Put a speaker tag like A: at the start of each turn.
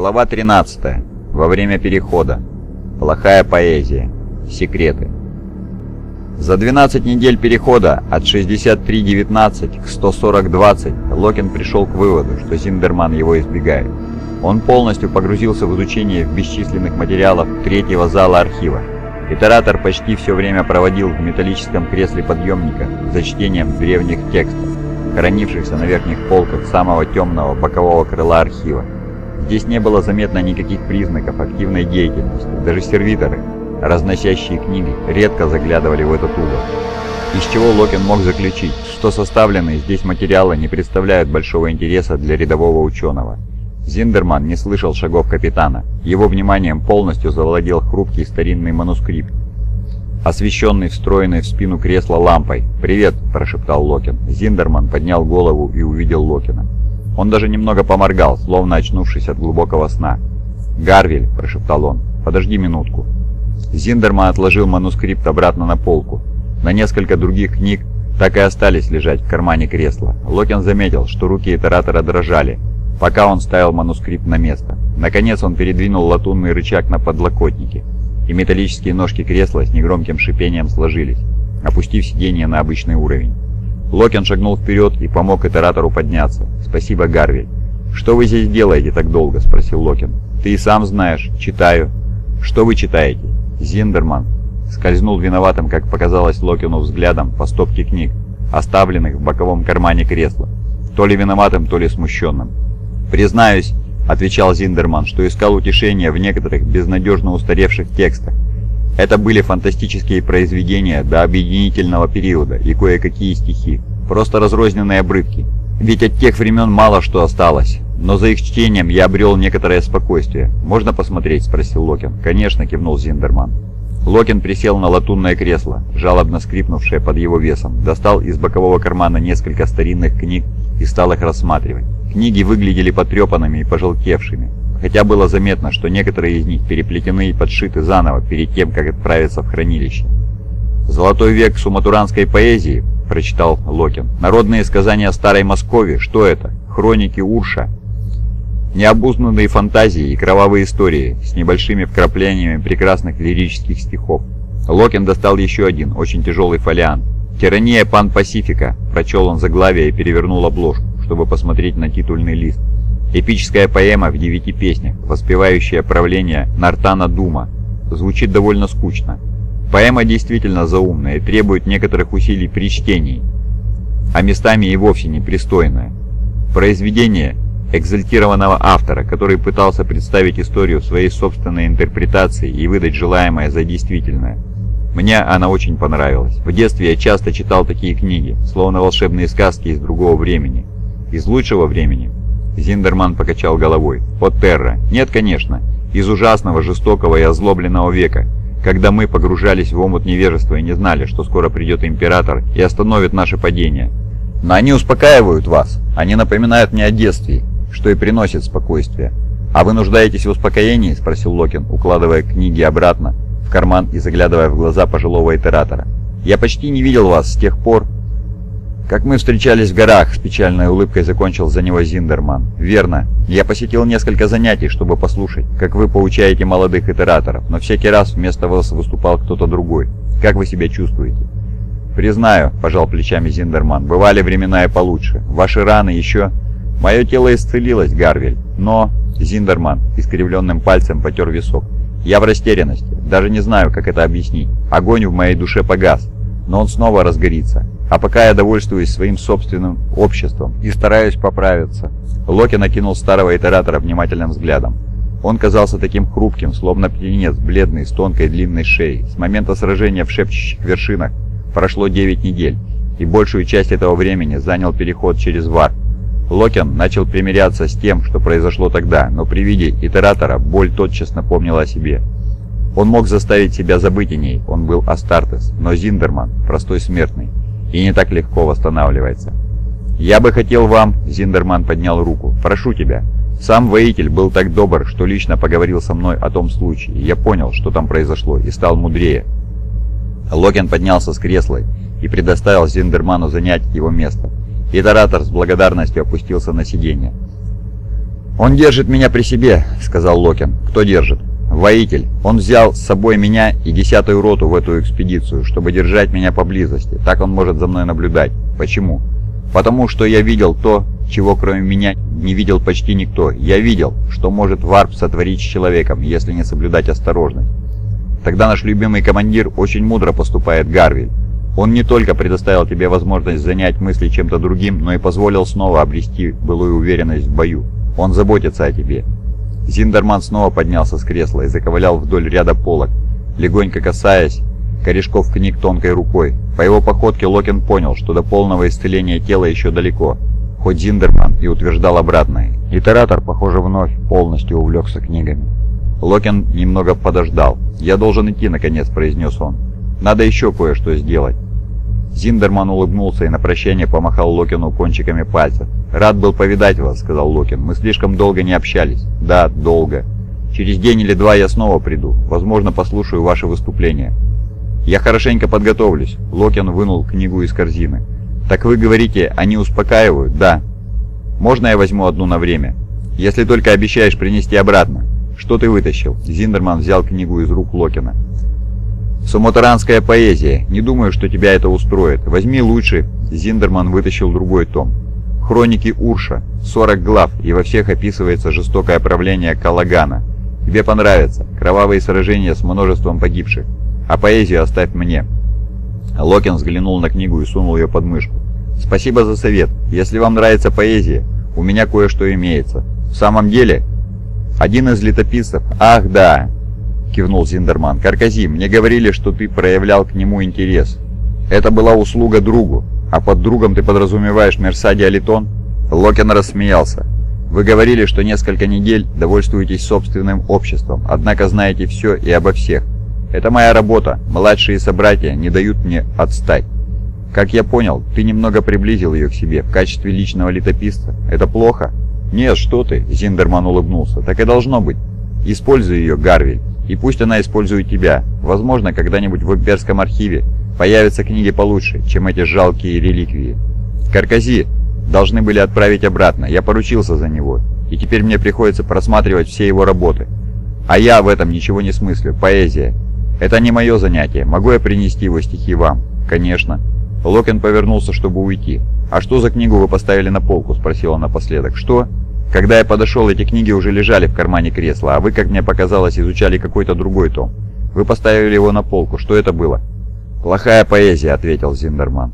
A: Глава 13. Во время перехода. Плохая поэзия. Секреты. За 12 недель перехода от 63.19 к 140.20 Локин пришел к выводу, что Зиндерман его избегает. Он полностью погрузился в изучение бесчисленных материалов третьего зала архива. Итератор почти все время проводил в металлическом кресле подъемника за чтением древних текстов, хранившихся на верхних полках самого темного бокового крыла архива. Здесь не было заметно никаких признаков активной деятельности, даже сервиторы, разносящие книги, редко заглядывали в этот угол. Из чего Локин мог заключить, что составленные здесь материалы не представляют большого интереса для рядового ученого. Зиндерман не слышал шагов капитана. Его вниманием полностью завладел хрупкий старинный манускрипт, освещенный встроенной в спину кресла лампой. «Привет!» – прошептал Локин. Зиндерман поднял голову и увидел Локина. Он даже немного поморгал, словно очнувшись от глубокого сна. «Гарвель!» – прошептал он. «Подожди минутку». Зиндерман отложил манускрипт обратно на полку. На несколько других книг так и остались лежать в кармане кресла. Локин заметил, что руки итератора дрожали, пока он ставил манускрипт на место. Наконец он передвинул латунный рычаг на подлокотнике, и металлические ножки кресла с негромким шипением сложились, опустив сиденье на обычный уровень. Локин шагнул вперед и помог итератору подняться. «Спасибо, Гарвель». «Что вы здесь делаете так долго?» – спросил Локин. «Ты и сам знаешь. Читаю». «Что вы читаете?» Зиндерман скользнул виноватым, как показалось Локину взглядом, по стопке книг, оставленных в боковом кармане кресла. То ли виноватым, то ли смущенным. «Признаюсь», — отвечал Зиндерман, что искал утешения в некоторых безнадежно устаревших текстах. Это были фантастические произведения до объединительного периода и кое-какие стихи. Просто разрозненные обрывки. Ведь от тех времен мало что осталось. Но за их чтением я обрел некоторое спокойствие. «Можно посмотреть?» – спросил Локин. «Конечно», – кивнул Зиндерман. Локин присел на латунное кресло, жалобно скрипнувшее под его весом, достал из бокового кармана несколько старинных книг и стал их рассматривать. Книги выглядели потрепанными и пожелтевшими, хотя было заметно, что некоторые из них переплетены и подшиты заново перед тем, как отправиться в хранилище. «Золотой век суматуранской поэзии», – прочитал Локин. «Народные сказания старой Москвы, что это? Хроники Урша?» Необузнанные фантазии и кровавые истории с небольшими вкраплениями прекрасных лирических стихов. Локин достал еще один, очень тяжелый фолиант. «Тирания Пан-Пасифика», прочел он заглавие и перевернул обложку, чтобы посмотреть на титульный лист. Эпическая поэма в девяти песнях, воспевающая правление Нартана Дума. Звучит довольно скучно. Поэма действительно заумная и требует некоторых усилий при чтении, а местами и вовсе непристойная. Произведение экзальтированного автора, который пытался представить историю в своей собственной интерпретации и выдать желаемое за действительное. Мне она очень понравилась. В детстве я часто читал такие книги, словно волшебные сказки из другого времени. Из лучшего времени. Зиндерман покачал головой. От Терра. Нет, конечно. Из ужасного, жестокого и озлобленного века, когда мы погружались в омут невежества и не знали, что скоро придет император и остановит наше падение. Но они успокаивают вас. Они напоминают мне о детстве, что и приносит спокойствие. «А вы нуждаетесь в успокоении?» – спросил Локин, укладывая книги обратно в карман и заглядывая в глаза пожилого итератора. «Я почти не видел вас с тех пор, как мы встречались в горах», – с печальной улыбкой закончил за него Зиндерман. «Верно. Я посетил несколько занятий, чтобы послушать, как вы поучаете молодых итераторов, но всякий раз вместо вас выступал кто-то другой. Как вы себя чувствуете?» «Признаю», – пожал плечами Зиндерман, – «бывали времена и получше. Ваши раны еще...» «Мое тело исцелилось, Гарвель, но...» Зиндерман искривленным пальцем потер висок. «Я в растерянности. Даже не знаю, как это объяснить. Огонь в моей душе погас, но он снова разгорится. А пока я довольствуюсь своим собственным обществом и стараюсь поправиться». Локи накинул старого итератора внимательным взглядом. Он казался таким хрупким, словно птенец, бледный, с тонкой длинной шеей. С момента сражения в шепчущих вершинах прошло 9 недель, и большую часть этого времени занял переход через Вар, Локин начал примиряться с тем, что произошло тогда, но при виде итератора боль тотчас напомнила о себе. Он мог заставить себя забыть о ней, он был Астартес, но Зиндерман – простой смертный, и не так легко восстанавливается. «Я бы хотел вам...» – Зиндерман поднял руку. «Прошу тебя». Сам воитель был так добр, что лично поговорил со мной о том случае. Я понял, что там произошло, и стал мудрее. Локин поднялся с кресла и предоставил Зиндерману занять его место. Итератор с благодарностью опустился на сиденье. «Он держит меня при себе», — сказал Локин. «Кто держит?» «Воитель. Он взял с собой меня и десятую роту в эту экспедицию, чтобы держать меня поблизости. Так он может за мной наблюдать. Почему?» «Потому что я видел то, чего кроме меня не видел почти никто. Я видел, что может варп сотворить с человеком, если не соблюдать осторожность. Тогда наш любимый командир очень мудро поступает, Гарвиль. Он не только предоставил тебе возможность занять мысли чем-то другим, но и позволил снова обрести былую уверенность в бою. Он заботится о тебе. Зиндерман снова поднялся с кресла и заковылял вдоль ряда полок, легонько касаясь корешков книг тонкой рукой. По его походке Локин понял, что до полного исцеления тела еще далеко, хоть Зиндерман и утверждал обратное. Литератор, похоже, вновь полностью увлекся книгами. Локин немного подождал. «Я должен идти, наконец», — произнес он. «Надо еще кое-что сделать». Зиндерман улыбнулся и на прощание помахал Локину кончиками пальцев. «Рад был повидать вас», — сказал Локин. «Мы слишком долго не общались». «Да, долго. Через день или два я снова приду. Возможно, послушаю ваше выступление». «Я хорошенько подготовлюсь», — Локин вынул книгу из корзины. «Так вы говорите, они успокаивают?» «Да». «Можно я возьму одну на время?» «Если только обещаешь принести обратно». «Что ты вытащил?» Зиндерман взял книгу из рук Локина. «Суматаранская поэзия. Не думаю, что тебя это устроит. Возьми лучше». Зиндерман вытащил другой том. «Хроники Урша. 40 глав, и во всех описывается жестокое правление Калагана. Тебе понравится. Кровавые сражения с множеством погибших. А поэзию оставь мне». Локин взглянул на книгу и сунул ее под мышку. «Спасибо за совет. Если вам нравится поэзия, у меня кое-что имеется. В самом деле, один из летописцев... Ах, да!» — кивнул Зиндерман. «Каркази, мне говорили, что ты проявлял к нему интерес. Это была услуга другу. А под другом ты подразумеваешь Мерсади Алитон?» Локин рассмеялся. «Вы говорили, что несколько недель довольствуетесь собственным обществом, однако знаете все и обо всех. Это моя работа. Младшие собратья не дают мне отстать. Как я понял, ты немного приблизил ее к себе в качестве личного летописца. Это плохо?» «Нет, что ты!» – Зиндерман улыбнулся. «Так и должно быть. Используй ее, Гарвиль, и пусть она использует тебя. Возможно, когда-нибудь в имперском архиве появятся книги получше, чем эти жалкие реликвии. Каркази должны были отправить обратно, я поручился за него, и теперь мне приходится просматривать все его работы. А я в этом ничего не смыслю. Поэзия. Это не мое занятие. Могу я принести его стихи вам? Конечно. Локин повернулся, чтобы уйти. «А что за книгу вы поставили на полку?» – спросил он напоследок. «Что?» Когда я подошел, эти книги уже лежали в кармане кресла, а вы, как мне показалось, изучали какой-то другой том. Вы поставили его на полку. Что это было?» «Плохая поэзия», — ответил Зиндерман.